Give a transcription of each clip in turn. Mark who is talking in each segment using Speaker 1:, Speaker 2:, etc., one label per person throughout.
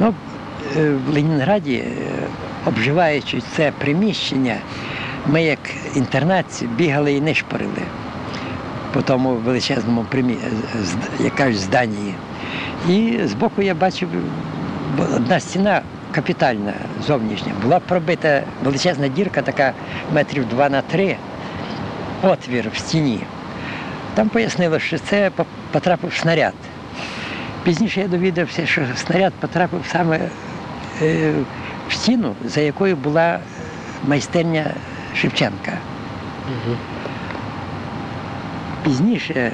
Speaker 1: Ну, е, в Ленінграді, е, обживаючи це приміщення, ми як інтернатці бігали і нишпорили по тому величезному примі... як кажуть, зданні. І збоку я бачив одна стіна капітальна зовнішня. Була пробита величезна дірка, така метрів 2 на 3, отвір в стіні. Там пояснили, що це потрапив снаряд. Пізніше я довідався, що снаряд потрапив саме е, в стіну, за якою була майстерня Шевченка. Пізніше е,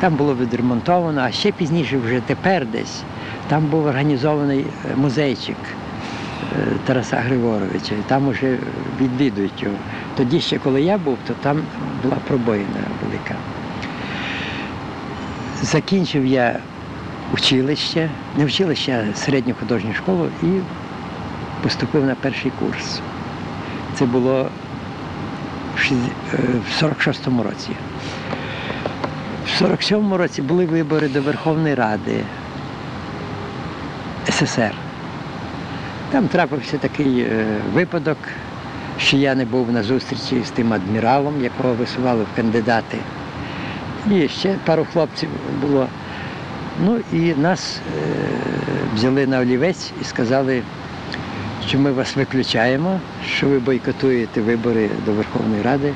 Speaker 1: там було відремонтовано, а ще пізніше, вже тепер десь, там був організований е, музейчик е, Тараса Григоровича, і там вже відвідують його. Тоді ще, коли я був, то там була пробоїна велика. Закінчив я училище, не училище, а середню художню школу і поступив на перший курс. Це було в шість- е, 46-му році. В 47-му році були вибори до Верховної Ради СССР. Там трапився такий е, випадок, що я не був на зустрічі з тим адміралом, якого висували в кандидати. І ще пару хлопців було. Ну і нас е, взяли на олівець і сказали, що ми вас виключаємо, що ви бойкотуєте вибори до Верховної Ради.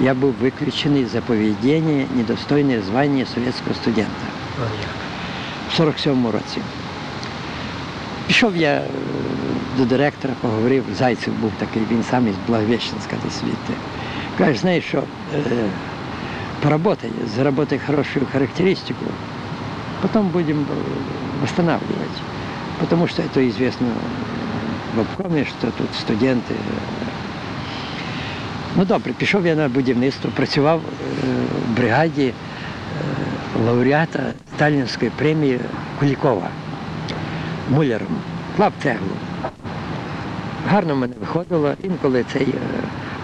Speaker 1: Я був виключений за поведіння недостойне звання совєтського студента в 47-му році. Пішов я е, до директора, поговорив, Зайцев був такий, він сам із Благовещенська десь звідти. Каже, знаєш що, е, поработай, заработай хорошую характеристику, потом будем э, восстанавливать. Потому что это известно в обкомі, що тут студенти. е, Ну добре, пішов я на будівництво, працював е, в бригаді лауреата Сталінської премії Кулікова муляром, клав цеглу. Гарно в мене виходило. Інколи цей е,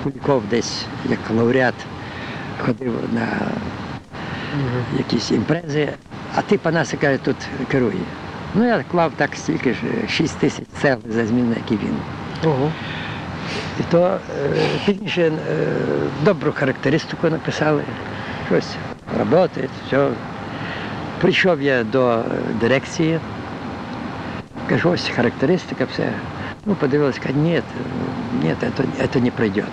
Speaker 1: Куліков десь як лауреат ходив на якісь імпрези, а ти Панаси каже, тут керує. Ну я клав так стільки ж 6 тисяч цегли за зміну, як і він.
Speaker 2: Ого.
Speaker 1: І то е, пізніше е, добру характеристику написали, щось працює, все. Прийшов я до дирекції, кажу, ось характеристика, все. Ну, подивилась, кажу, ні, ні, це, це не пройде.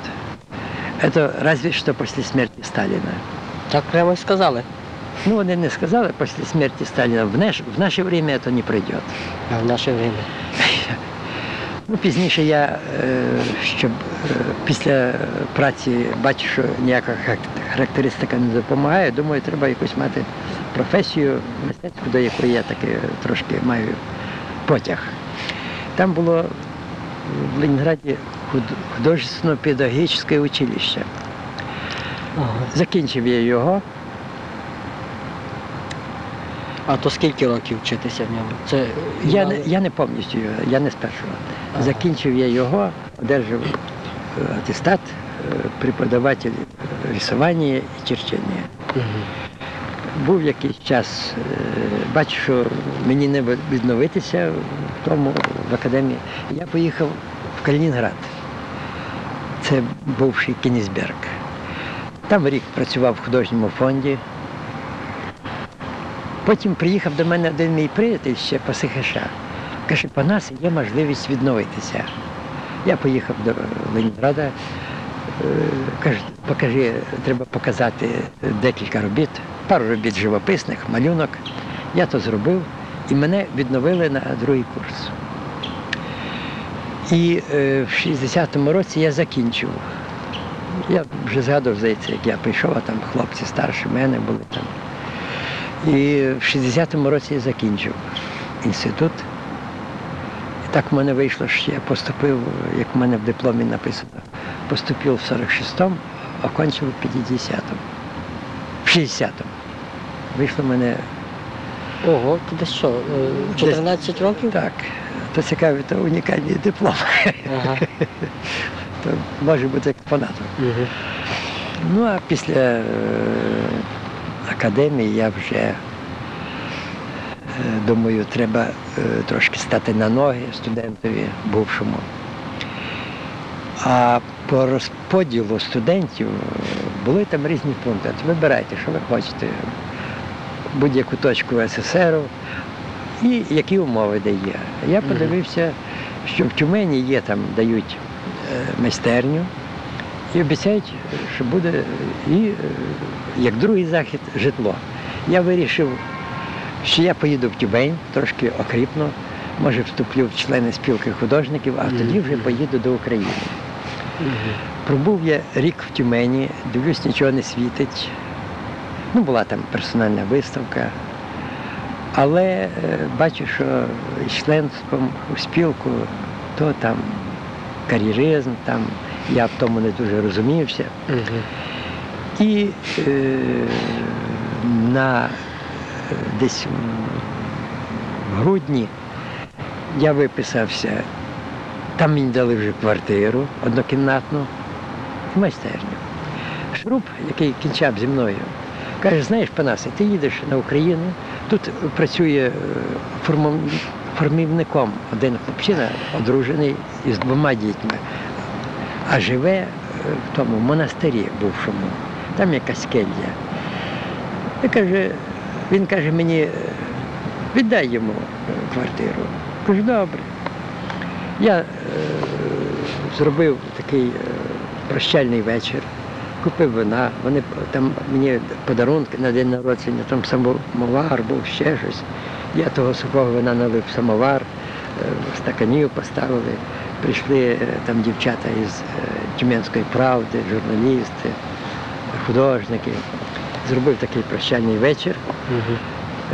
Speaker 1: Это разве что после смерти Сталина.
Speaker 2: Так прямо й сказали.
Speaker 1: Ну, вони не сказали після смерті Сталіна, в наше, в наше время це не пройде.
Speaker 2: А в наше время.
Speaker 1: Ну, пізніше я, е, щоб е, після праці бачу, що ніяка характеристика не допомагає, думаю, треба якусь мати професію мистецьку, до якої я таки трошки маю потяг. Там було в Ленінграді худ- художественно-педагогічне училище. Закінчив я його.
Speaker 2: А то скільки років вчитися в ньому? Це
Speaker 1: Я не, я не повністю його, я не з першого.
Speaker 2: Ага.
Speaker 1: Закінчив я його, одержав е, атестат, е, преподаватель рисування і черчення.
Speaker 2: Мгм.
Speaker 1: Був якийсь час, е, бачу, що мені не відновитися в тому в академії. Я поїхав в Калінінград. Це бувший Кенісберг. Там рік працював в художньому фонді. Потім приїхав до мене один мій приятель ще по СХШ. Каже, по нас є можливість відновитися. Я поїхав до Ленінграда. Е, Каже, покажи, треба показати декілька робіт, пару робіт живописних, малюнок. Я то зробив і мене відновили на другий курс. І е, в 60-му році я закінчив. Я вже згадував, здається, як я прийшов, а там хлопці старші мене були там. І в 60-му році я закінчив інститут. І так в мене вийшло, що я поступив, як в мене в дипломі написано, поступив в 46-му, окончив в 50-му. В 60-му. Вийшло в мене
Speaker 2: Ого, ти десь що, е, 14 років?
Speaker 1: так. То цікавий, то унікальний диплом.
Speaker 2: Ага.
Speaker 1: То може бути експонатом.
Speaker 2: Мгм.
Speaker 1: Ну а після е, академії я вже думаю, треба е, трошки стати на ноги студентові бувшому. А по розподілу студентів е, були там різні пункти. От вибирайте, що ви хочете, будь-яку точку СССР і які умови дає. Я подивився, що в Тюмені є там, дають е, майстерню і обіцяють, що буде і е, як другий захід житло. Я вирішив, що я поїду в Тюмень, трошки окріпну, може вступлю в члени спілки художників, а тоді вже поїду до України. Пробув я рік в Тюмені, дивлюсь, нічого не світить. Ну, була там персональна виставка. Але е, бачу, що членством у спілку, то там кар'єризм, там я в тому не дуже розумівся.
Speaker 2: Мгм.
Speaker 1: І е, на е, десь в грудні я виписався. Там мені дали вже квартиру однокімнатну і майстерню. Шруб, який кінчав зі мною, каже, знаєш, Панасе, ти їдеш на Україну, тут працює е, формівником один хлопчина, одружений із двома дітьми, а живе е, в тому монастирі бувшому, там якась келья. І каже, він каже мені, е, віддай йому е, квартиру. Кажу, добре. Я е, зробив такий е, прощальний вечір, купив вина, вони там мені подарунки на день народження, там самовар був, ще щось. Я того сухого вина налив самовар, е, стаканів поставили. Прийшли е, там дівчата із е, Тюменської правди, журналісти, художники. Зробив такий прощальний вечір.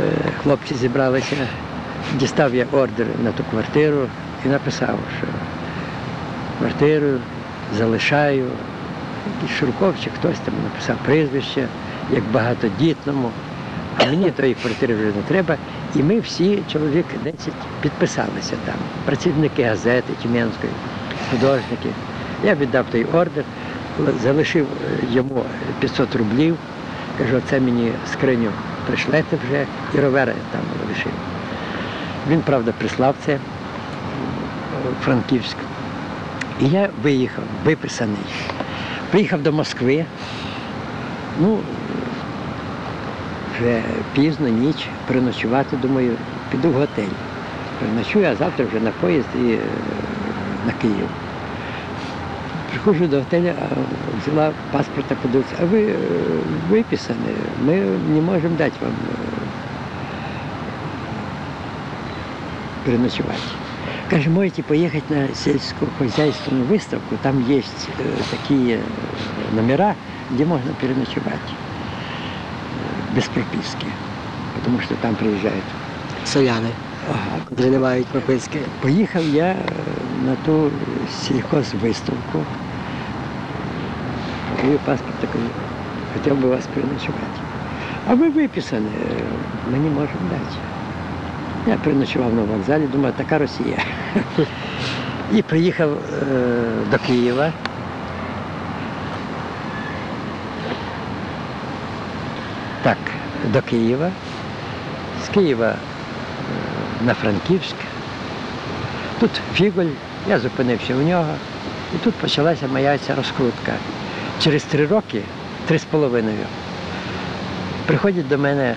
Speaker 1: Е, хлопці зібралися, дістав я ордер на ту квартиру і написав, що квартиру залишаю. Якийсь Шурков чи хтось там написав прізвище, як багатодітному, мені тої квартири вже не треба. І ми всі, чоловік 10, підписалися там. Працівники газети Тюменської, художники. Я віддав той ордер, залишив е, йому 500 рублів. Кажу, це мені скриню пришлете вже і ровера там лишив. Він, правда, прислав це в Франківськ. І я виїхав, виписаний. Приїхав до Москви. Ну, вже пізно, ніч, переночувати, думаю, піду в готель. Переночую, а завтра вже на поїзд і е, на Київ. Приходжу до готеля, а взяла паспорта, подивилася, а ви е, виписані, ми не можемо дати вам е, переночувати. Каже, можете поїхати на сельскохозяйственную выставку, там є такі номера, де можна переночувати без прописки, тому що там приїжджають.
Speaker 2: Селяни,
Speaker 1: Ага,
Speaker 2: котрі не мають прописки.
Speaker 1: Поїхав я е, на ту сільхозвиставку. Показую паспорт, кажу, хотів би вас переночувати. А ви виписані, е, ми не можемо дати. Я переночував на вокзалі, думаю, така Росія. І приїхав е, до Києва. Так, до Києва. З Києва е, на Франківськ. Тут Фіголь, я зупинився у нього, і тут почалася моя ця розкрутка. Через три роки, три з половиною, приходять до мене,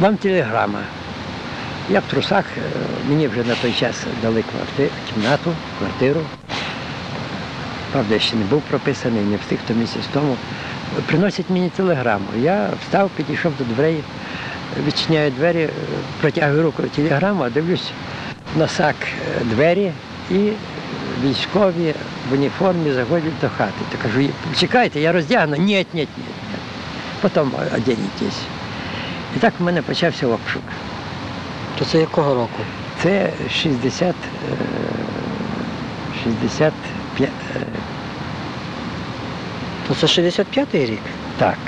Speaker 1: вам телеграма. Я в трусах, е, мені вже на той час дали кварти, кімнату, квартиру. Правда, я ще не був прописаний, не встиг то місяць тому. Приносять мені телеграму. Я встав, підійшов до дверей, відчиняю двері, е, протягую руку телеграму, а дивлюсь на сак е, двері і військові в уніформі заходять до хати. То кажу, чекайте, я роздягну. Ні, ні, ні. Потім одягнітесь. І так в мене почався обшук.
Speaker 2: То це якого року?
Speaker 1: Це 60, е, 65, е,
Speaker 2: То це 65-й рік.
Speaker 1: так,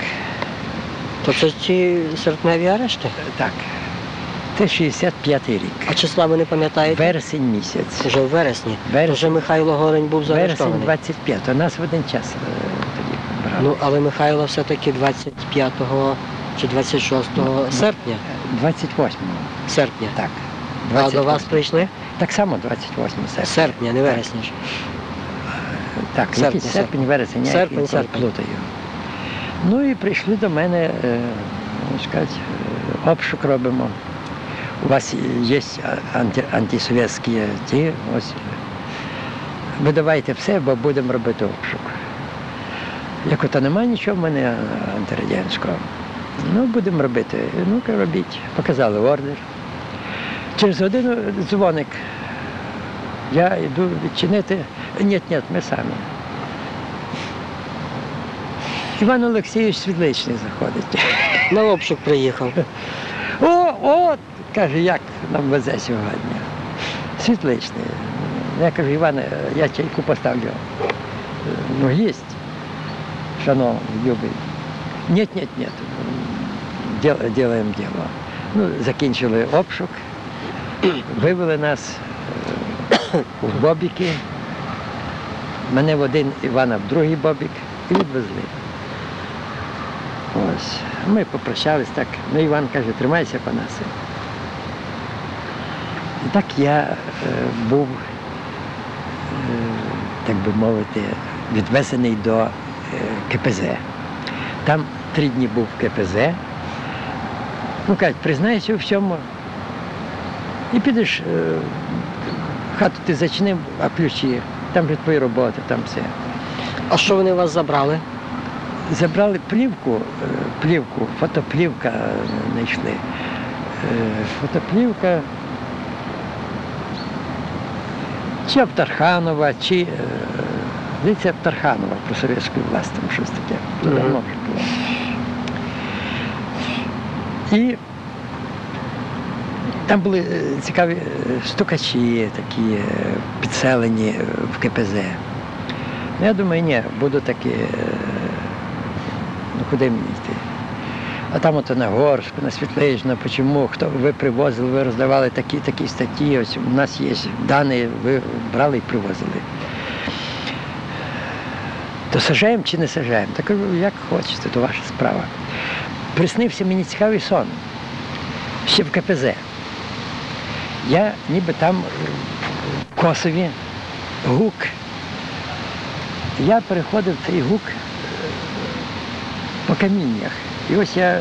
Speaker 2: То це ті серпневі арешти.
Speaker 1: так. Це 65 рік.
Speaker 2: А числа ви не пам'ятаєте?
Speaker 1: Вересень місяць.
Speaker 2: Уже в вересні.
Speaker 1: Вересень.
Speaker 2: Вже Михайло Горень був
Speaker 1: Вересень 25. У нас в один час е, тоді брали.
Speaker 2: Ну, але Михайло все-таки 25 чи 26 серпня.
Speaker 1: 28-го.
Speaker 2: Серпня.
Speaker 1: Так.
Speaker 2: А до вас
Speaker 1: 28.
Speaker 2: прийшли?
Speaker 1: Так само 28 серпня.
Speaker 2: Серпня, не вересня ж.
Speaker 1: Так,
Speaker 2: Серпня,
Speaker 1: якийсь серпень, вересень, я
Speaker 2: Серпень, серпень.
Speaker 1: плутаю. Ну і прийшли до мене, е, сказати, е, обшук робимо. У вас є анти, антисовєтські ті, ось. Ви давайте все, бо будемо робити обшук. Як ото немає нічого в мене антирадянського. Ну, будемо робити. Ну-ка, робіть. Показали ордер. Через годину дзвоник. Я йду відчинити. Ні, ні, ми самі. Іван Олексійович Світличний заходить.
Speaker 2: На обшук приїхав.
Speaker 1: О, о, каже, як нам везе сьогодні. Світличний. Я кажу, Іване, я чайку поставлю. Ну, їсть, шановний, любий. Ні, ні, ні. Ділаємо діло. Ну, закінчили обшук, вивели нас е, у бобіки. Мене в один, Івана в другий бобік і відвезли. Ось. Ми попрощались так. Ну, Іван каже, тримайся, Панасе. І так я е, був, е, так би мовити, відвезений до е, КПЗ. Там три дні був в КПЗ. Ну, кажуть, признайся у всьому. І підеш, е, хату ти зачинив, а ключі, там вже твої роботи, там все.
Speaker 2: А що вони у вас забрали?
Speaker 1: Забрали плівку, е, плівку, фотоплівка е, знайшли. Е, Фотоплівка чи Абтарханова, чи здається, Абтарханова про совєтську власть, там щось таке. Давно вже було. І там були е, цікаві е, стукачі, такі е, підселені в КПЗ. Ну, я думаю, ні, буду таки, ну куди мені йти? А там ото на Горську, на Світличну, почому, хто ви привозили, ви роздавали такі, такі статті, ось у нас є дані, ви брали і привозили. То сажаємо чи не сажаємо? Так як хочете, то ваша справа. Приснився мені цікавий сон. Ще в КПЗ. Я ніби там в Косові, гук. Я переходив цей гук е, по каміннях. І ось я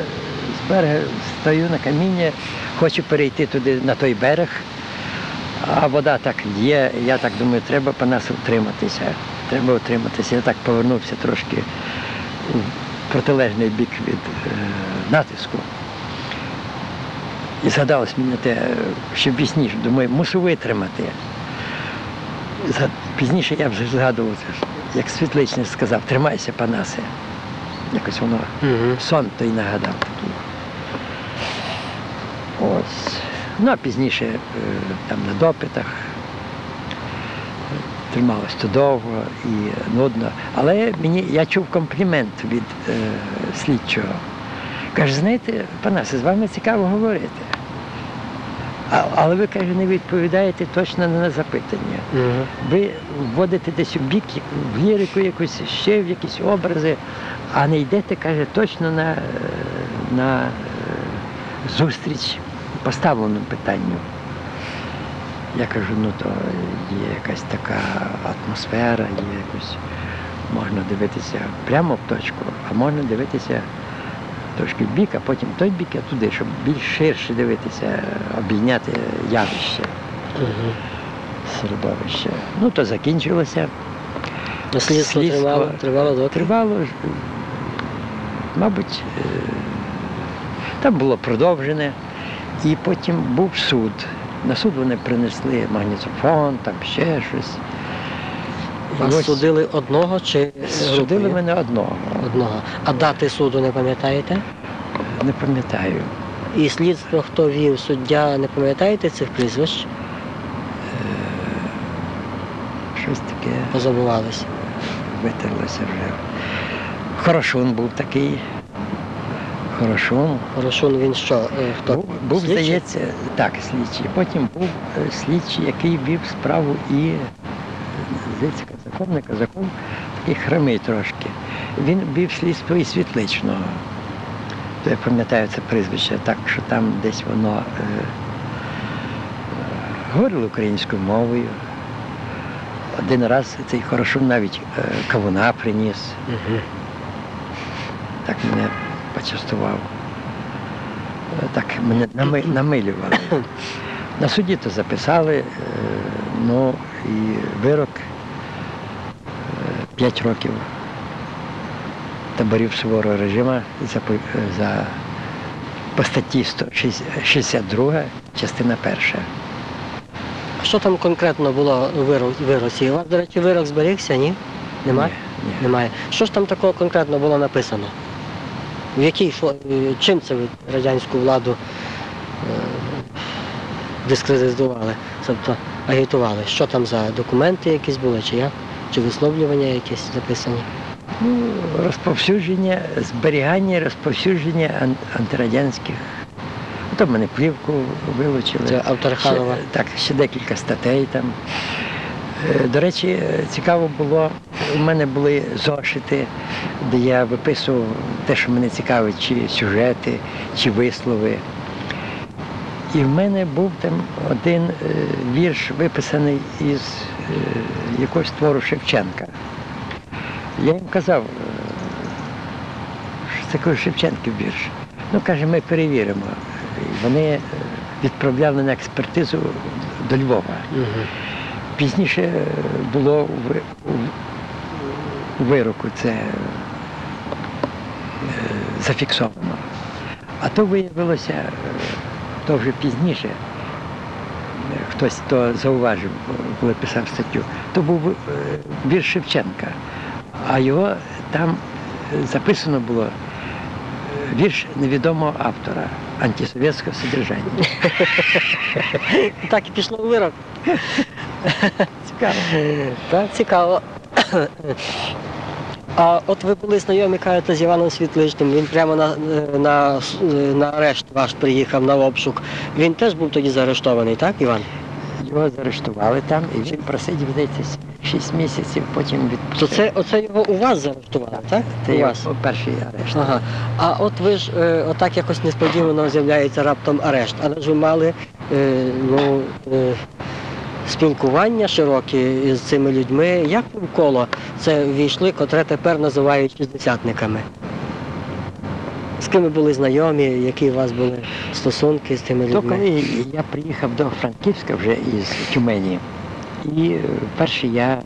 Speaker 1: з берега стою на каміння, хочу перейти туди на той берег, а вода так є. Я так думаю, треба по нас утриматися. Треба утриматися. Я так повернувся трошки в протилежний бік від е, натиску. І згадалось мені те, що пізніше, думаю, мушу витримати. Пізніше я вже згадував, як світличний сказав, тримайся, панасе. Якось воно
Speaker 2: Угу.
Speaker 1: сон той нагадав такий. Ось. Ну, а пізніше е, там на допитах е, трималось то довго і нудно. Але мені я чув комплімент від е, слідчого. Каже, знаєте, панасе, з вами цікаво говорити. А, але ви, каже, не відповідаєте точно на запитання.
Speaker 2: Угу.
Speaker 1: Ви вводите десь у бік, в лірику якусь, ще в якісь образи, а не йдете, каже, точно на, на е, зустріч поставленому питанню. Я кажу, ну то є якась така атмосфера, є якось, можна дивитися прямо в точку, а можна дивитися трошки в бік, а потім той бік, а туди, щоб більш ширше дивитися, обійняти явище
Speaker 2: Угу.
Speaker 1: середовище. Ну, то закінчилося.
Speaker 2: Слідство
Speaker 1: Слідство
Speaker 2: тривало, тривало доки.
Speaker 1: Тривало, мабуть, е, там було продовжене, і потім був суд. На суд вони принесли магнітофон, там ще щось.
Speaker 2: Вас судили одного чи
Speaker 1: судили мене одного.
Speaker 2: Одного. А дати суду не пам'ятаєте?
Speaker 1: Не пам'ятаю.
Speaker 2: І слідство, хто вів суддя, не пам'ятаєте цих прізвищ?
Speaker 1: Щось таке
Speaker 2: Позабувалися.
Speaker 1: витерлося вже. Хорошун був такий. Хорошун.
Speaker 2: Хорошун він що? е, Хто?
Speaker 1: Був, був
Speaker 2: Слідчий?
Speaker 1: здається, так, слідчий. Потім був е, слідчий, який вів справу і, е, здається, не казаком, такий хромий трошки. Він вів слідство і світличного. то я пам'ятаю це прізвище, так що там десь воно е, е, говорило українською мовою. Один раз цей хорошун навіть е, кавуна приніс,
Speaker 2: Угу.
Speaker 1: так мене почастував. Е, Так мене нами, намилювали. На суді то записали, е, ну і вирок 5 років таборів суворого режиму за, за по статті 162, частина перша.
Speaker 2: Що там конкретно було вироці? У вас, до речі, вирок зберігся, ні? Немає?
Speaker 1: Ні, ні.
Speaker 2: Немає. Що ж там такого конкретно було написано? В якій чим це радянську владу е, дискредитували, тобто агітували? Що там за документи якісь були, чи як? Чи висловлювання якісь записані?
Speaker 1: Ну, розповсюдження, зберігання, розповсюдження ан- антирадянських. Там мене плівку вилучили.
Speaker 2: Це автор Ханова.
Speaker 1: Ще, так, ще декілька статей там. Е, До речі, е, цікаво було, у мене були зошити, де я виписував те, що мене цікавить, чи сюжети, чи вислови. І в мене був там один е, вірш, виписаний із якогось твору Шевченка. Я їм казав, е, що це такий Шевченків вірш. Ну, каже, ми перевіримо. Вони е, відправляли на експертизу до Львова. Пізніше е, було у ви- у- у вироку це е, зафіксовано. А то виявилося, е, то вже пізніше, е, хтось то зауважив, коли писав статтю, то був е, вірш Шевченка, а його там е, записано було е, вірш невідомого автора антисовєтського содержання.
Speaker 2: Так і пішло у вирок.
Speaker 1: Цікаво.
Speaker 2: Так, цікаво. А от ви були знайомі, кажете, з Іваном Світличним, він прямо на, на, на арешт ваш приїхав на обшук. Він теж був тоді заарештований, так, Іван?
Speaker 1: Його заарештували там, і він просидів здається 6 місяців, потім
Speaker 2: То це оце його у вас заарештували, так?
Speaker 1: Це
Speaker 2: у вас?
Speaker 1: перший арешт.
Speaker 2: Ага. А от ви ж е, отак якось несподівано з'являється раптом арешт, але ж ви мали е, ну, е, спілкування широкі з цими людьми. Як в коло це ввійшли, котре тепер називають шістдесятниками? З ким ви були знайомі, які у вас були стосунки з тими
Speaker 1: То
Speaker 2: людьми?
Speaker 1: коли я приїхав до Франківська вже із Тюмені, і е, перше я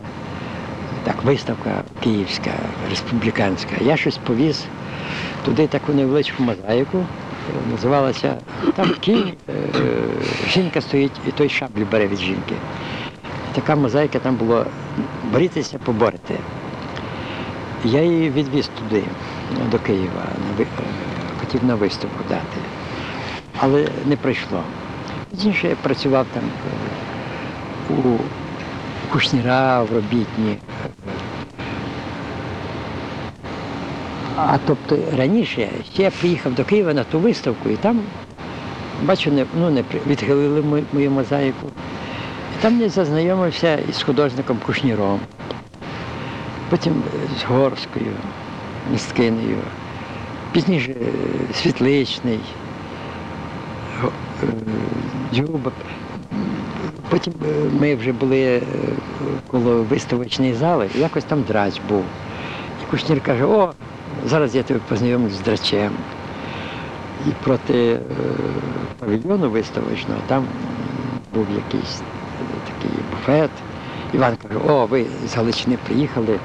Speaker 1: так, виставка київська, республіканська, я щось повіз туди таку невеличку мозаїку, називалася там кінь, е, жінка стоїть і той шаблю бере від жінки. Така мозаїка там було борітися, поборити. Я її відвіз туди, до Києва, хотів на виставку дати але не пройшло. Пізніше я працював там е, у Кушніра, в робітні. А тобто раніше я приїхав до Києва на ту виставку і там, бачу, не, ну, не відхилили мою, мою мозаїку. І там я зазнайомився із художником Кушніром, потім з Горською, Місткинею, пізніше е, Світличний. Е, Дзюба. Потім е, ми вже були коло виставочної зали, якось там драч був. І Кушнір каже, о, зараз я тебе познайомлю з драчем. І проти павільйону виставочного там був якийсь такий буфет. Іван каже, о, ви з Галичини приїхали,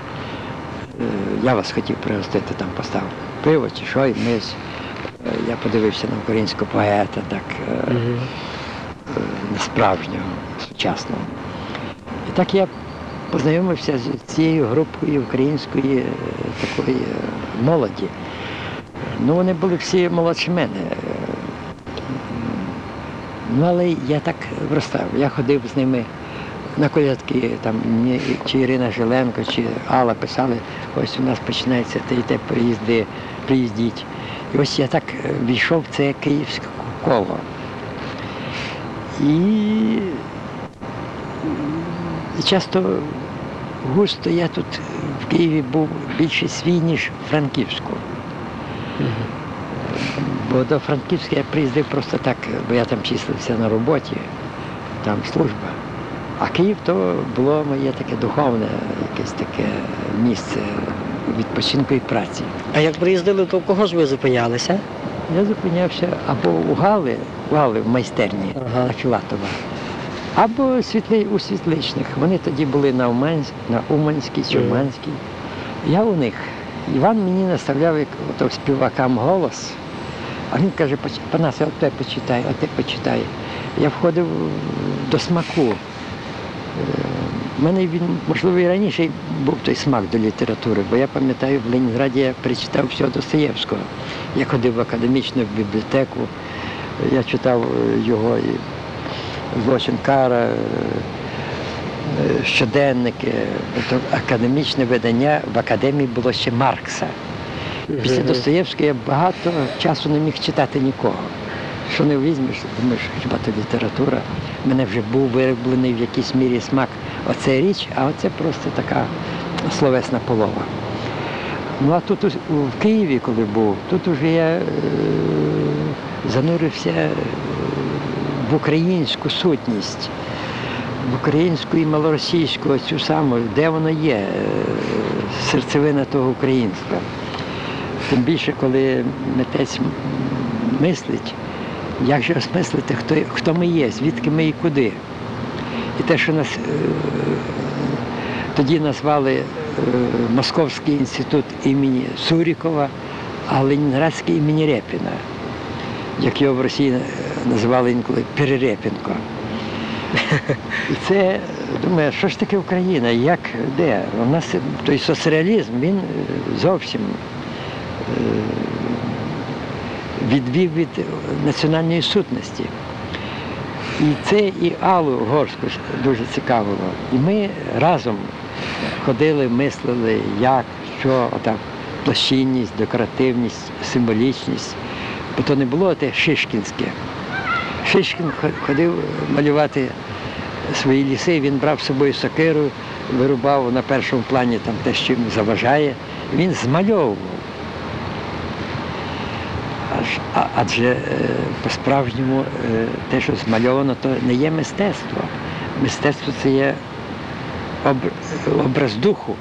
Speaker 1: я вас хотів пригостити, там поставив пиво чи що, і ми е, я подивився на українського поета, так е, справжнього, сучасного. І так я познайомився з цією групою української е, такої молоді. Ну, вони були всі молодші мене. Ну, але я так виростав. Я ходив з ними на колядки, там чи Ірина Жиленко, чи Алла писали, ось у нас починається те і те приїзди, приїздіть. І ось я так е, війшов в це київське коло. І, і часто густо я тут в Києві був більше свій, ніж в Франківську. Бо до Франківська я приїздив просто так, бо я там числився на роботі, там служба. А Київ то було моє таке духовне, якесь таке місце відпочинку і праці.
Speaker 2: А як приїздили, то в кого ж ви зупинялися?
Speaker 1: Я зупинявся або у Гали, у Гали в майстерні
Speaker 2: Ага.
Speaker 1: Філатова, або світли, у світличних. Вони тоді були на, Уманськ, на Уманській, Чуманській. Я у них. Іван мені наставляв як ото співакам голос. А він каже, «Поч- Панасе, от те почитай, от те почитай. Я входив до смаку. У мене він, можливо, і раніше був той смак до літератури, бо я пам'ятаю, в Ленінграді я перечитав всього Достоєвського. Я ходив в академічну бібліотеку, я читав е, його і злочин кара, е, е, щоденники, Тобто академічне видання в академії було ще Маркса. Після Достоєвського я багато часу не міг читати нікого. Що не візьмеш, думаєш, хіба то література. У мене вже був вироблений в якійсь мірі смак оце річ, а оце просто така словесна полова. Ну а тут в Києві, коли був, тут уже я е, занурився е, в українську сутність, в українську і малоросійську, цю саму, де воно є, е, серцевина того українського. Тим більше, коли митець мислить, як же осмислити, хто, хто ми є, звідки ми і куди. І те, що нас е, тоді назвали е, Московський інститут імені Сурікова, а Ленінградський імені Репіна, як його в Росії е, називали інколи Перерепінко. І це, думаю, що ж таке Україна? Як, де? У нас той соцреалізм, він зовсім відвів від національної сутності. І це і Аллу Горську дуже цікавило. І ми разом ходили, мислили, як, що, отак, площинність, декоративність, символічність. Бо то не було те Шишкінське. Шишкін ходив малювати свої ліси, він брав з собою сокиру, вирубав на першому плані там те, що йому заважає. Він змальовував. А- адже е, по-справжньому е, те, що змальовано, то не є мистецтво. Мистецтво це є об- образ духу,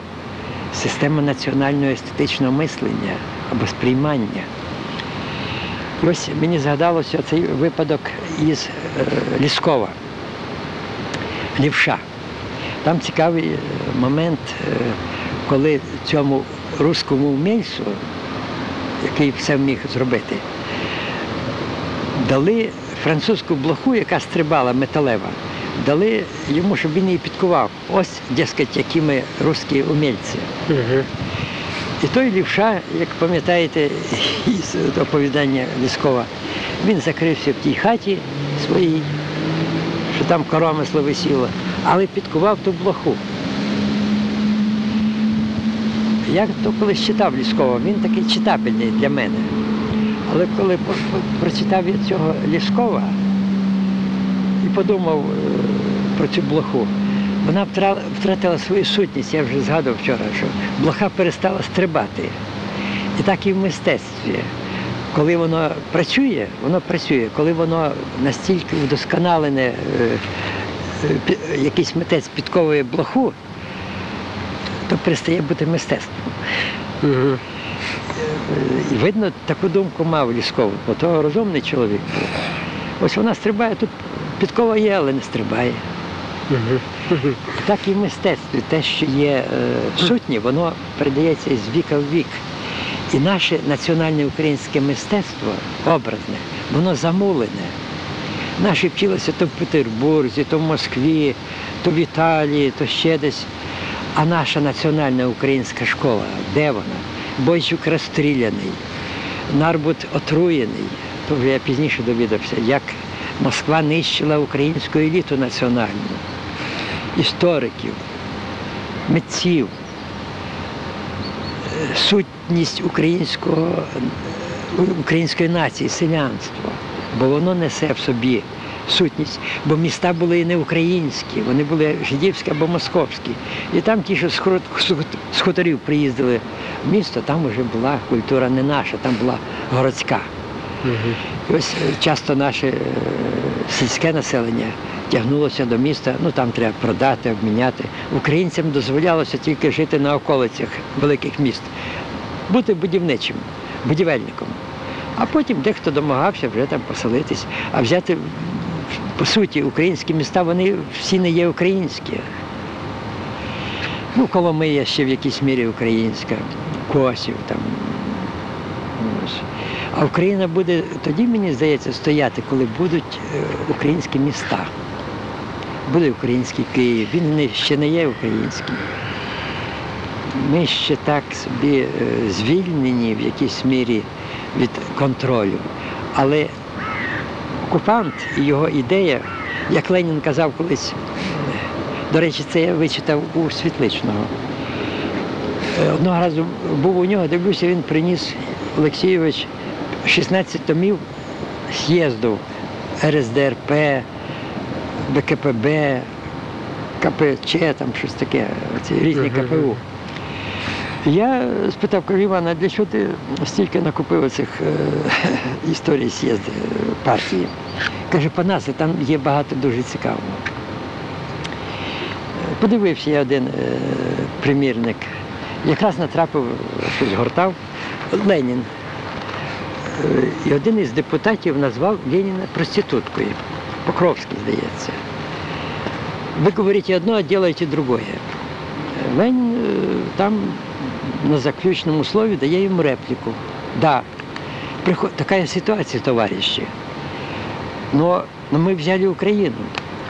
Speaker 1: система національного естетичного мислення або сприймання. І ось мені згадалося цей випадок із е, Ліскова, Лівша. Там цікавий момент, коли цьому руському вмільцю, який все міг зробити, дали французьку блоху, яка стрибала металева, дали йому, щоб він її підкував. Ось, дескать, які ми русські умільці. І той лівша, як пам'ятаєте із оповідання Ліскова, він закрився в тій хаті своїй, що там коромисло висіло, але підкував ту блоху. Я то колись читав Ліскова, він такий читабельний для мене. Але коли прочитав я цього Ліскова і подумав е, про цю блоху, вона втратила свою сутність, я вже згадував вчора, що блоха перестала стрибати. І так і в мистецтві. Коли воно працює, воно працює. Коли воно настільки вдосконалене, е, е, якийсь митець підковує блоху, то перестає бути мистецтвом.
Speaker 2: Мгм.
Speaker 1: І видно, таку думку мав Лісков, бо то розумний чоловік. Ось вона стрибає, тут підкова є, але не стрибає. Так і в мистецтві те, що є е, сутнє, воно передається з віка в вік. І наше національне українське мистецтво образне, воно замулене. Наші вчилися то в Петербурзі, то в Москві, то в Італії, то ще десь. А наша національна українська школа, де вона? Бойчук розстріляний, Нарбут отруєний. То вже я пізніше довідався, як Москва нищила українську еліту національну істориків, митців, е, сутність українського, е, української нації, селянства, бо воно несе в собі сутність, бо міста були не українські, вони були жидівські або московські. І там ті, що з хуторів приїздили в місто, там вже була культура не наша, там була городська.
Speaker 2: Мгм.
Speaker 1: І ось е, часто наше е, сільське населення тягнулося до міста, ну там треба продати, обміняти. Українцям дозволялося тільки жити на околицях великих міст, бути будівничим, будівельником. А потім дехто домагався вже там поселитись, а взяти, по суті, українські міста, вони всі не є українські. Ну, Коломия ще в якійсь мірі українська, Косів там. А Україна буде тоді, мені здається, стояти, коли будуть е, українські міста. Буде український Київ. Він не, ще не є український. Ми ще так собі е, звільнені в якійсь мірі від контролю. Але окупант і його ідея, як Ленін казав колись, до речі, це я вичитав у Світличного. Е, Одного разу був у нього, дивлюся, він приніс Олексійович 16 томів з'їзду РСДРП, БКПБ, КПЧ, там щось таке, ці різні КПУ. Я спитав, кажу, Іван, а для чого ти стільки накупив цих історій з'їзду партії? Каже, Панасе, там є багато дуже цікавого. Подивився я один е, примірник, якраз натрапив, щось гортав, Ленін. Е, І один із депутатів назвав Леніна проституткою. Покровський, здається. Ви говорите одно, а робите другое. Ленін е, там на заключному слові дає йому репліку. Да, приход... такая ситуация, товарищи. Но, но мы взяли Украину.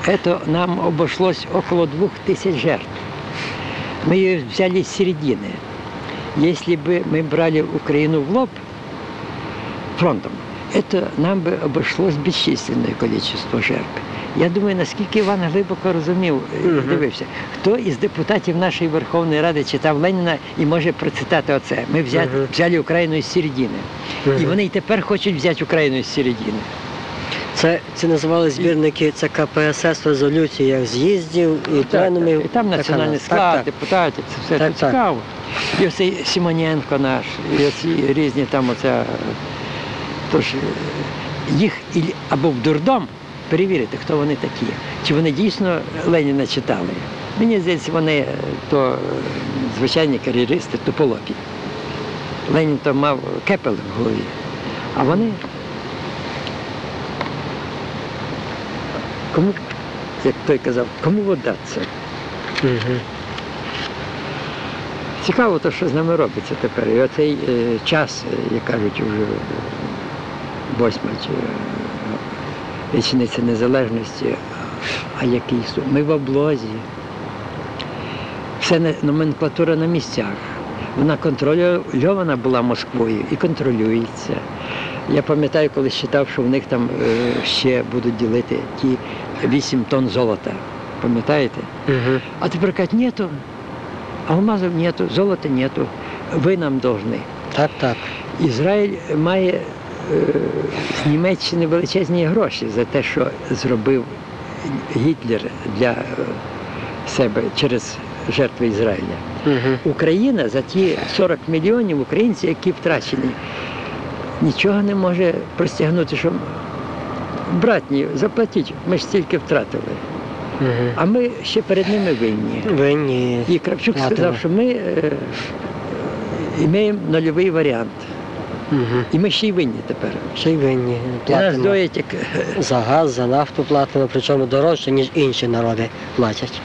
Speaker 1: Это нам обошлось около двух тысяч жертв. Мы ее взяли с середины. Если бы мы брали Украину в лоб фронтом, это нам бы обошлось бесчисленное количество жертв. Я думаю, наскільки Іван глибоко розумів, і
Speaker 2: Мгм.
Speaker 1: дивився, хто із депутатів нашої Верховної Ради читав Леніна і може процитати оце. Ми взяли,
Speaker 2: Мгм.
Speaker 1: взяли Україну із середини. І
Speaker 2: Мгм.
Speaker 1: вони й тепер хочуть взяти Україну із середини.
Speaker 2: Це, це називали збірники це КПСС в резолюціях з'їздів і пленумів.
Speaker 1: І там
Speaker 2: Так,
Speaker 1: національний
Speaker 2: так,
Speaker 1: склад,
Speaker 2: так.
Speaker 1: депутатів, це все
Speaker 2: Так,
Speaker 1: це
Speaker 2: так.
Speaker 1: цікаво. І оцей Симоненко наш, і оці різні там оця. Тож їх або в дурдом перевірити, хто вони такі. Чи вони дійсно Леніна читали. Мені здається, вони е, то е, звичайні кар'єристи, туполопі. Ленін то мав кепел в голові. А вони. Кому, як той казав, кому віддатися?
Speaker 2: Мгм.
Speaker 1: Цікаво, те, що з нами робиться тепер. І оцей е, час, е, як кажуть, вже е, восьма чи е, річниця незалежності, а який сум? Ми в облозі. Все номенклатура на місцях. Вона контрольована була Москвою і контролюється. Я пам'ятаю, коли читав, що в них там е, ще будуть ділити ті 8 тонн золота. Пам'ятаєте?
Speaker 2: Мгм.
Speaker 1: А тепер кажуть, нету, алмазів нету, золота нету, ви нам должны.
Speaker 2: Так, так.
Speaker 1: Ізраїль має е, з Німеччини величезні гроші за те, що зробив Гітлер для е, себе через жертви Ізраїля.
Speaker 2: Мгм.
Speaker 1: Україна за ті 40 мільйонів українців, які втрачені, нічого не може простягнути, що братні, заплатіть, ми ж стільки втратили.
Speaker 2: Мгм.
Speaker 1: А ми ще перед ними винні.
Speaker 2: Ви ні.
Speaker 1: І Кравчук
Speaker 2: Платимо.
Speaker 1: сказав, що ми е, маємо нульовий варіант.
Speaker 2: Мгм.
Speaker 1: І ми ще й винні тепер.
Speaker 2: Ще й винні.
Speaker 1: Нас доять як
Speaker 2: За газ, за нафту платимо, причому дорожче, ніж інші народи платять.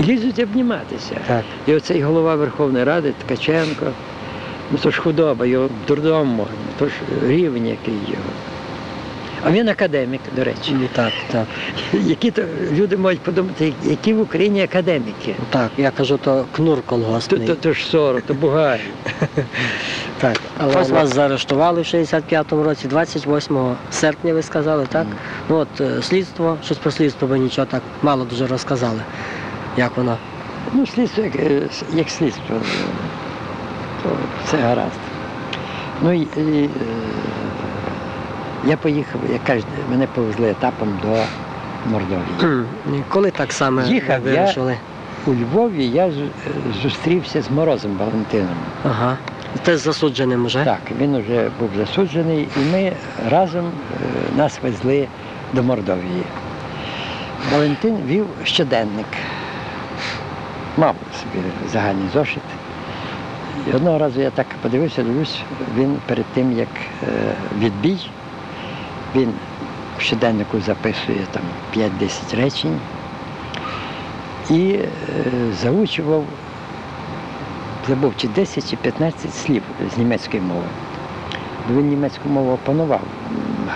Speaker 1: і лізуть обніматися.
Speaker 2: Так.
Speaker 1: І оцей голова Верховної Ради Ткаченко, ну то ж худоба, його дурдом можна, то ж рівень який його. А він академік, до речі.
Speaker 2: І так, так.
Speaker 1: Які то люди можуть подумати, які в Україні академіки.
Speaker 2: Так, я кажу, то кнур
Speaker 1: То,
Speaker 2: колгоспний.
Speaker 1: то, то ж сорок, то бугай.
Speaker 2: Так, але ось вас заарештували в 65-му році, 28 серпня ви сказали, так?
Speaker 1: Мгм.
Speaker 2: Ну от е, слідство, щось про слідство ви нічого так мало дуже розказали. Як воно?
Speaker 1: Ну, слідство як, е, як слідство, то все гаразд. Ну і, і е, я поїхав, як кажуть, мене повезли етапом до Мордовії.
Speaker 2: Коли так саме
Speaker 1: Їхав
Speaker 2: ви
Speaker 1: я-
Speaker 2: вирішили?
Speaker 1: У Львові я е, зустрівся з Морозом Валентином.
Speaker 2: Ага. Те з засудженим вже?
Speaker 1: Так, він вже був засуджений, і ми разом е, нас везли до Мордовії. Валентин вів щоденник, мав собі загальний зошит. І одного разу я так подивився, дивлюсь, він перед тим, як е, відбій, він в щоденнику записує там 5-10 речень і е, заучував, забув, чи 10 чи 15 слів з німецької мови. Він німецьку мову опанував.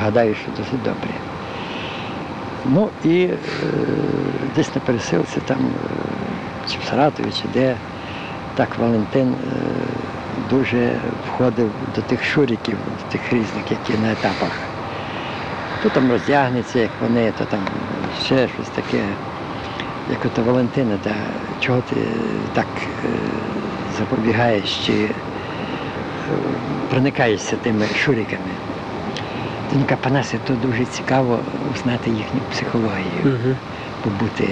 Speaker 1: Гадаю, що досить добре. Ну і е, десь на пересилці там, чи в Саратові, чи де, так Валентин е, дуже входив до тих шуриків, тих різних, які на етапах. То там роздягнеться, як вони, то там ще щось таке. Як ото Валентина, та чого ти так е, запобігаєш чи е, проникаєшся тими шуриками? Донька Панаси, то дуже цікаво знати їхню психологію, побути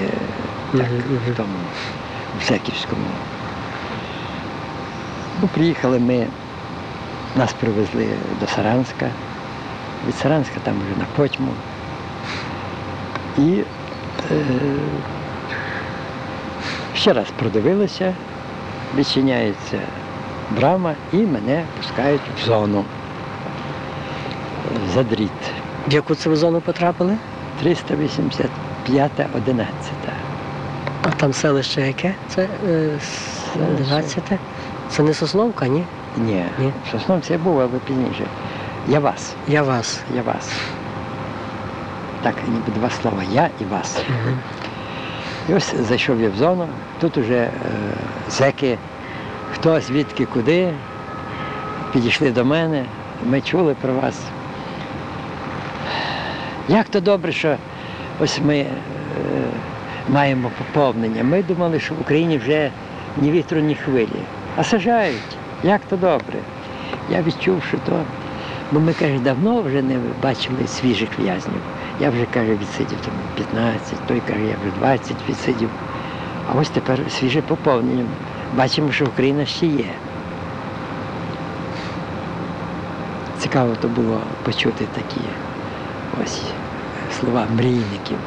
Speaker 1: так в тому в Всяківському. Ну, приїхали ми, нас привезли до Саранська. Від Саранська там вже на Потьму. І е, ще раз продивилися, відчиняється брама і мене пускають в зону. За дріт.
Speaker 2: В яку це ви зону потрапили?
Speaker 1: 385 11
Speaker 2: А там селище яке? Це е, с- 11? Це не Сосновка, ні?
Speaker 1: Ні,
Speaker 2: Ні.
Speaker 1: Сосновці я був, але пізніше. Я вас,
Speaker 2: Я вас.
Speaker 1: я вас. Так, ніби два слова. Я і вас.
Speaker 2: Угу.
Speaker 1: І ось зайшов я в зону, тут уже е, зеки, хто звідки куди, підійшли до мене, ми чули про вас. Як то добре, що ось ми е, маємо поповнення. Ми думали, що в Україні вже ні вітру, ні хвилі. А сажають. Як то добре. Я відчув, що то. Бо ми, каже, давно вже не бачили свіжих в'язнів. Я вже, каже, відсидів там 15, той каже, я вже 20 відсидів. А ось тепер свіже поповнення. Бачимо, що Україна ще є. Цікаво то було почути такі ось слова мрійників.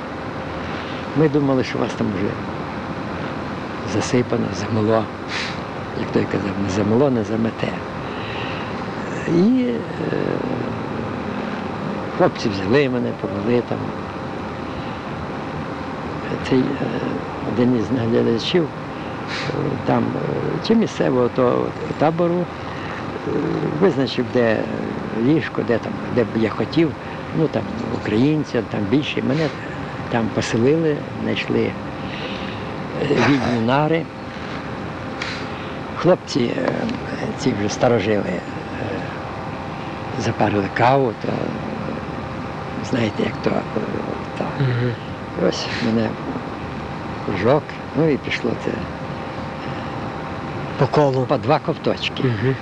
Speaker 1: Ми думали, що вас там вже засипано, замело. Як той казав, не замело, не замете. І е, хлопці взяли мене, повели там. Цей е, один із наглядачів е, там е, чи місцевого того табору е, визначив, де ліжко, де там, де б я хотів. Ну там українців, там більше. Мене там поселили, знайшли відні нари. Хлопці, е, ці вже старожили, е, запарили каву, то знаєте, як то. е, то.
Speaker 2: Угу.
Speaker 1: Ось мене жок, ну і пішло це
Speaker 2: По колу.
Speaker 1: по два ковточки.
Speaker 2: Угу.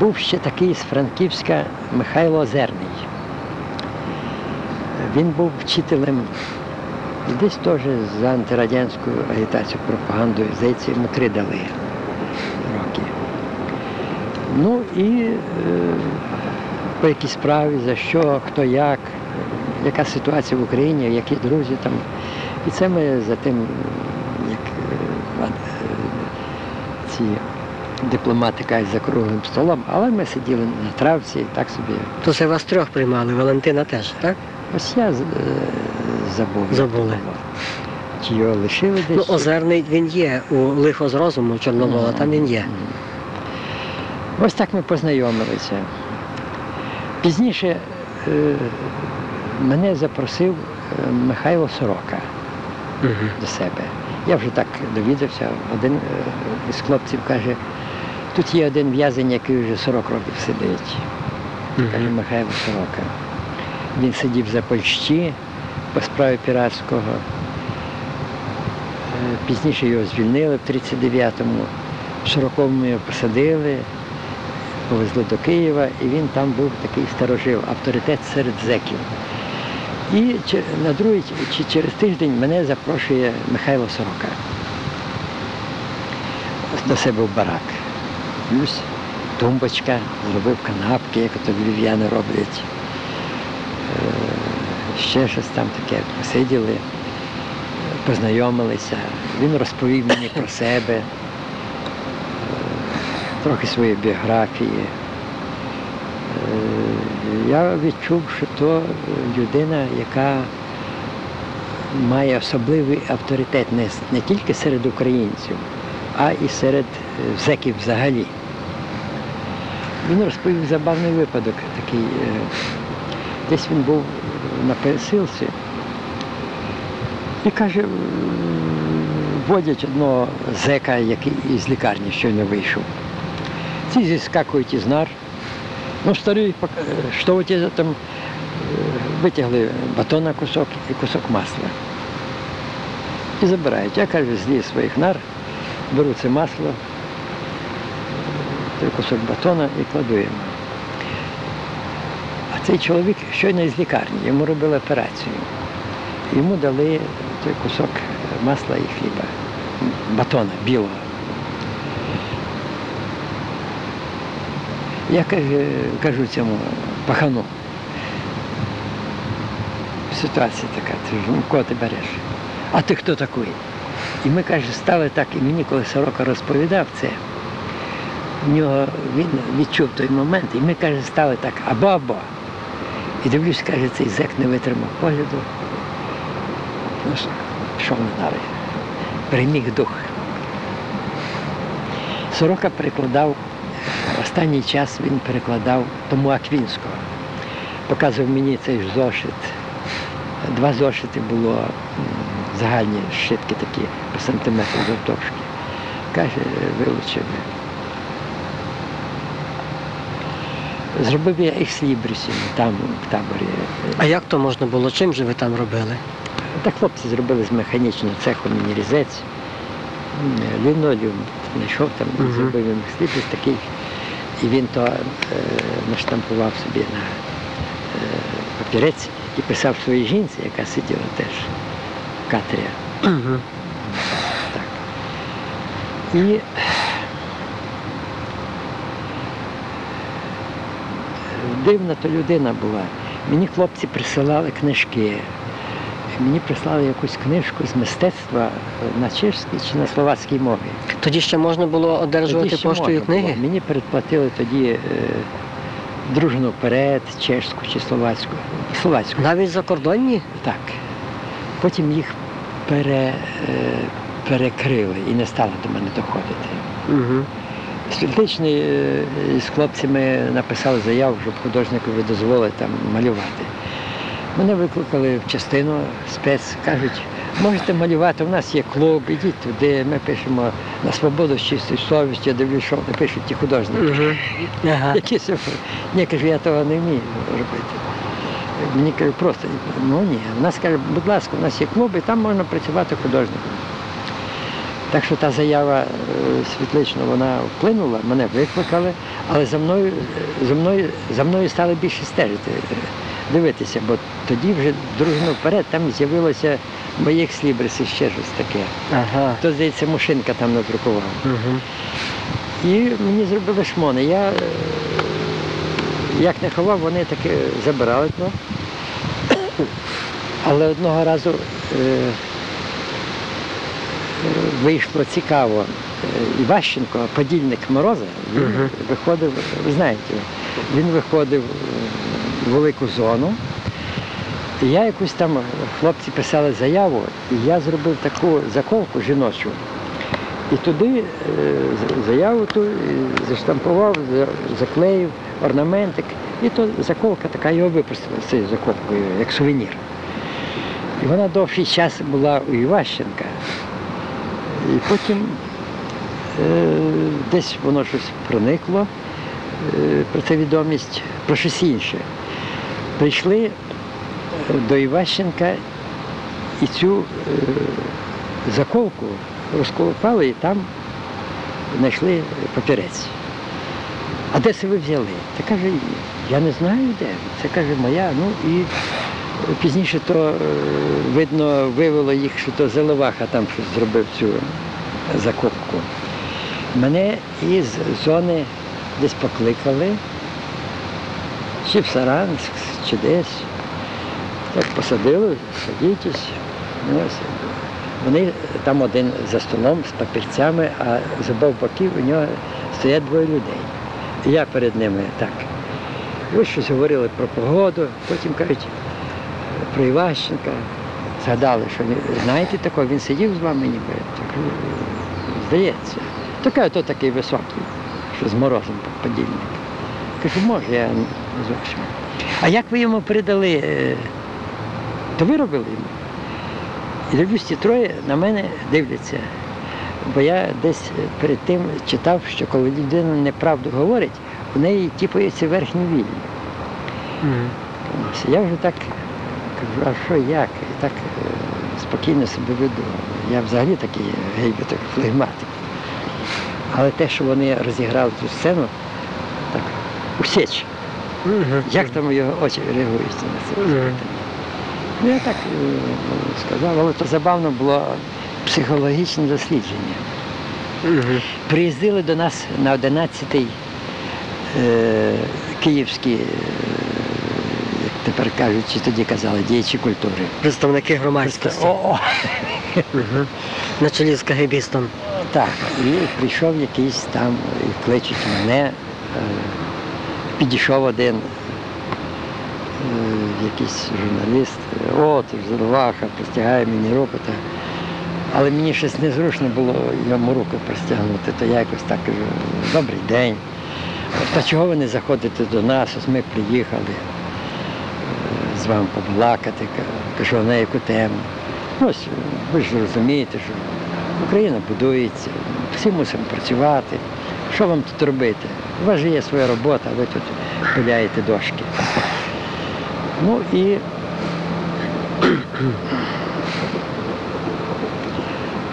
Speaker 1: Був ще такий з Франківська Михайло Озерний. Він був вчителем і десь теж за антирадянською агітацією, пропагандою, здається, йому три дали роки. Ну і е, по якій справі, за що, хто як, яка ситуація в Україні, які друзі там. І це ми за тим, як е, е, ці дипломати кажуть, за круглим столом, але ми сиділи на травці, і так собі.
Speaker 2: То це вас трьох приймали, Валентина теж, так?
Speaker 1: Ось я е, забув.
Speaker 2: Забули.
Speaker 1: Чи його лишили
Speaker 2: Ну, озерний він є у лихо з розуму Чорновола, там він є.
Speaker 1: Ось так ми познайомилися. Пізніше е, мене запросив е, Михайло Сорока
Speaker 2: Угу.
Speaker 1: до себе. Я вже так довідався. Один е, із хлопців каже, тут є один в'язень, який вже 40 років сидить. Каже Михайло Сорока. Він сидів за Польщі по справі піратського. Е, Пізніше його звільнили в 39-му, в 40-му його посадили, повезли до Києва, і він там був такий старожив, авторитет серед зеків. І на другий чи через тиждень мене запрошує Михайло Сорока до себе в барак. Плюс тумбочка, зробив канапки, як то львів'яни роблять. Ще щось там таке. Посиділи, познайомилися. Він розповів мені про себе, трохи своєї біографії. Е, Я відчув, що то людина, яка має особливий авторитет не, не тільки серед українців, а і серед е, зеків взагалі. Він розповів забавний випадок такий. е, Десь він був на і каже, водять одного зека, який із лікарні щойно вийшов. Ці зіскакують із нар. Ну, старий, що у тебе там е, витягли батона кусок і кусок масла. І забирають. Я кажу, зліз своїх нар, беру це масло, е, той кусок батона і кладу йому. Цей чоловік щойно із лікарні, йому робили операцію. Йому дали той кусок масла і хліба, батона білого. Я кажу цьому пахану. Ситуація така, ти ж ну, кого ти береш? А ти хто такий? І ми, каже, стали так, і мені, коли Сорока розповідав це, в нього він відчув той момент, і ми, каже, стали так або-або. І дивлюсь, каже, цей зек не витримав погляду. Ну, що, на нари. Переміг дух. Сорока перекладав, останній час він перекладав тому Аквінського. Показував мені цей зошит. Два зошити було загальні шитки такі по сантиметру завтовшки. Каже, вилучив. Зробив я їх слібрісів там, в таборі.
Speaker 2: А як то можна було? Чим же ви там робили?
Speaker 1: Так хлопці зробили з механічного цеху мені різець, м, лінолеум знайшов там,
Speaker 2: Мгм.
Speaker 1: зробив їм сліпець такий. І він то е, наштампував собі на е, папірець і писав своїй жінці, яка сиділа теж в катері.
Speaker 2: Угу.
Speaker 1: Так. І дивна то людина була. Мені хлопці присилали книжки. Мені прислали якусь книжку з мистецтва на чешській чи на словацькій мові.
Speaker 2: Тоді ще можна було одержувати поштою
Speaker 1: можна було.
Speaker 2: книги?
Speaker 1: Мені передплатили тоді е, дружину вперед, чешську чи словацьку. Словацьку.
Speaker 2: Навіть закордонні?
Speaker 1: Так. Потім їх пере, е, перекрили і не стали до мене доходити.
Speaker 2: Угу.
Speaker 1: Світличний е, з хлопцями написали заяву, щоб художникові дозволити там малювати. Мене викликали в частину спец, кажуть, можете малювати, у нас є клуб, ідіть туди, ми пишемо на свободу з чистою совістю, я дивлюсь, що вони пишуть ті художники.
Speaker 2: Угу. Ага.
Speaker 1: Які це? Ні, кажу, я того не вмію робити. Мені кажуть, просто, ну ні. У нас каже, будь ласка, у нас є клуб, і там можна працювати художником. Так що та заява е, світлично вона вплинула, мене викликали, але за мною, за мною, за мною стали більше стежити, е, дивитися, бо тоді вже дружину вперед там з'явилося моїх слібрисів ще щось таке.
Speaker 2: Ага.
Speaker 1: То, здається, Мушинка там надрукував.
Speaker 2: Угу.
Speaker 1: І мені зробили шмони. Я е, як не ховав, вони таки забирали то. Але одного разу вийшло цікаво. Е, Іващенко, подільник Мороза, він
Speaker 2: Мгм.
Speaker 1: виходив, ви знаєте, він виходив в велику зону. І я якусь там, хлопці писали заяву, і я зробив таку заколку жіночу. І туди е, заяву ту е, заштампував, заклеїв орнаментик. І то заколка така його випустила з цією заколкою, як сувенір. І вона довший час була у Іващенка. І потім е, десь воно щось проникло, е, про це відомість, про щось інше. Прийшли е, до Іващенка і цю е, заколку розколупали і там знайшли папірець. А де це ви взяли? Та каже, я не знаю де. Це каже моя. Ну і пізніше то е, видно вивело їх, що то Заливаха там щось зробив цю закопку. Мене із зони десь покликали, чи в Саранск, чи десь. Так посадили, садітесь. Ну. Вони там один за столом з папірцями, а з обох боків у нього стоять двоє людей. Я перед ними так. Ви щось говорили про погоду, потім кажуть про Іващенка. Згадали, що знаєте такого, він сидів з вами ніби. Так, ну, здається. То такий високий, що з морозом подільник. Кажу, може, я зовсім. А як ви йому передали? е, То ви робили йому? І дивлюсь, ці троє на мене дивляться. Бо я десь перед тим читав, що коли людина неправду говорить, у неї тіпаються верхні вії. Ось, Я вже так кажу, а що як? І так е, спокійно себе веду. Я взагалі такий гейбіток, флегматик. Але те, що вони розіграли цю сцену, так, усіч. Як там його очі реагують на це? Ну, я так е, сказав, але то забавно було психологічне дослідження. Приїздили до нас на 11-й е, київські, як тепер кажуть, чи тоді казали, діячі культури.
Speaker 2: Представники громадськості.
Speaker 1: О, о,
Speaker 2: На чолі з КГБістом.
Speaker 1: так, і прийшов якийсь там, і кличуть мене, е, підійшов один е, якийсь журналіст, е, о, ти ж простягає мені ропота. Але мені щось незручно було йому руку простягнути, то я якось так кажу, добрий день. Та чого ви не заходите до нас? Ось ми приїхали з вами побалакати, кажу, на яку тему. Ну, ось ви ж розумієте, що Україна будується, всі мусимо працювати. Що вам тут робити? У вас же є своя робота, ви тут пиляєте дошки. Ну і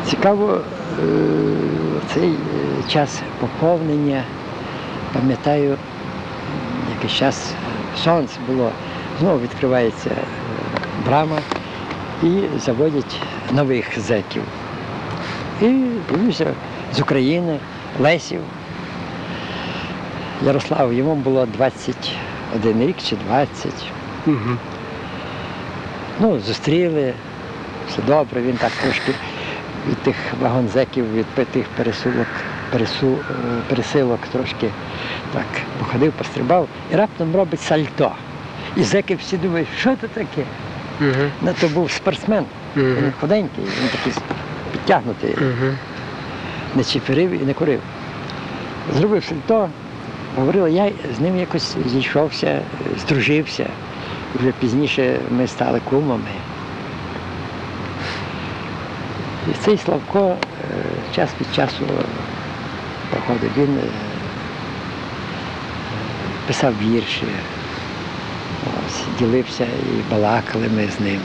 Speaker 1: цікаво е, цей е, час поповнення. Пам'ятаю, якийсь час сонце було, знову відкривається е, брама і заводять нових зеків. І дивлюся з України, Лесів. Ярослав, йому було 21 рік чи 20. Ну, зустріли, все добре, він так трошки від тих вагонзеків, від тих пересилок, пересу, е, пересилок трошки так походив, пострибав і раптом робить сальто. І зеки всі думають, що це таке? Ну, то був спортсмен, він худенький, він такий підтягнутий, не чіферив і не курив. Зробив сальто, говорили, я з ним якось зійшовся, здружився. І вже пізніше ми стали кумами. І цей Славко е, час від часу проходив. Він е, писав вірші, ділився і балакали ми з ним.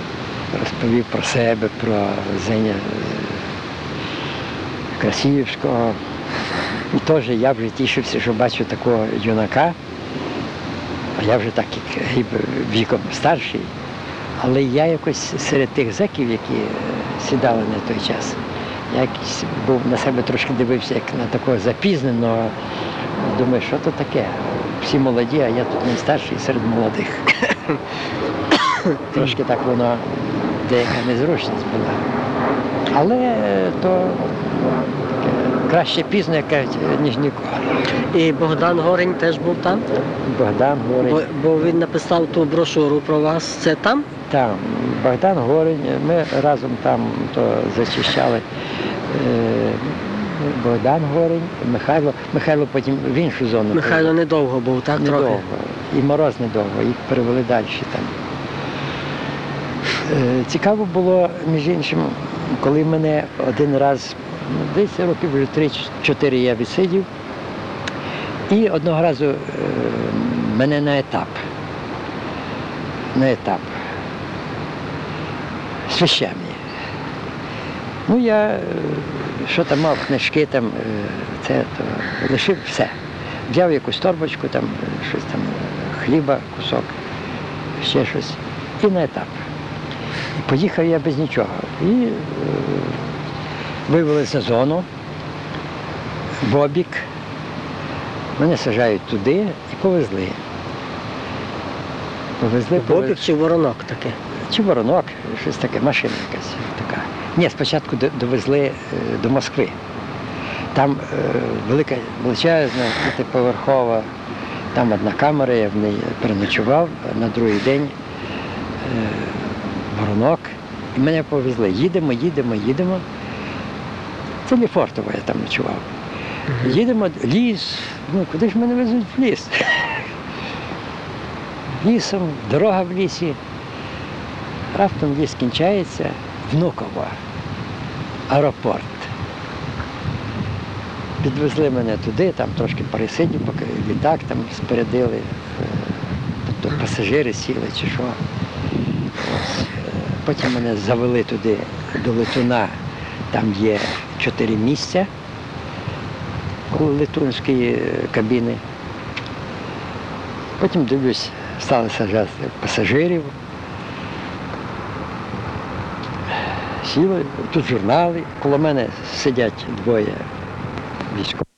Speaker 1: Розповів про себе, про Зеня е, Красіївського. І теж я вже тішився, що бачу такого юнака, а я вже так як віком старший. Але я якось серед тих зеків, які сідали на той час, я якийсь був на себе трошки дивився як на такого запізненого. Думаю, що то таке? Всі молоді, а я тут найстарший серед молодих. Трошки так воно деяка незручність була. Але е, то краще пізно, як кажуть, ніж ніколи.
Speaker 2: І Богдан Горень теж був там,
Speaker 1: Богдан говорить.
Speaker 2: бо, бо він написав ту брошуру про вас. Це там?
Speaker 1: Там Богдан Горень, ми разом там то зачищали. Богдан Горень, Михайло. Михайло потім в іншу зону.
Speaker 2: Михайло недовго був, так?
Speaker 1: недовго.
Speaker 2: Трохи.
Speaker 1: І мороз недовго, їх перевели далі там. Е, Цікаво було, між іншим, коли мене один раз, ну, десь років вже 3-4 я відсидів, і одного разу е, мене на етап. На етап. Священні. Ну, я е, що там мав, книжки там, е, це то лишив все. Взяв якусь торбочку, там е, щось там, хліба, кусок, ще щось, і на етап. Поїхав я без нічого. І е, вивели за зону. в обік. Мене сажають туди і повезли. Повезли,
Speaker 2: Бобік чи воронок таке?
Speaker 1: чи воронок, щось таке, машина якась. Ні, спочатку довезли е, до Москви. Там е, велика, величезна, п'ятиповерхова, там одна камера, я в неї переночував, на другий день е, воронок. І мене повезли. Їдемо, їдемо, їдемо. Це не фортово, я там ночував. Їдемо, ліс. Ну, куди ж мене везуть в ліс? Лісом, дорога в лісі. Раптом ліс кінчається, Внуково, аеропорт. Підвезли мене туди, там трошки пересидів, поки літак там спорядили, е, тобто пасажири сіли чи що. Е, Потім мене завели туди до Летуна, там є чотири місця у летунської е, кабіни. Потім дивлюсь, стали саджати пасажирів. Сіли, тут журнали, коло мене сидять двоє військових.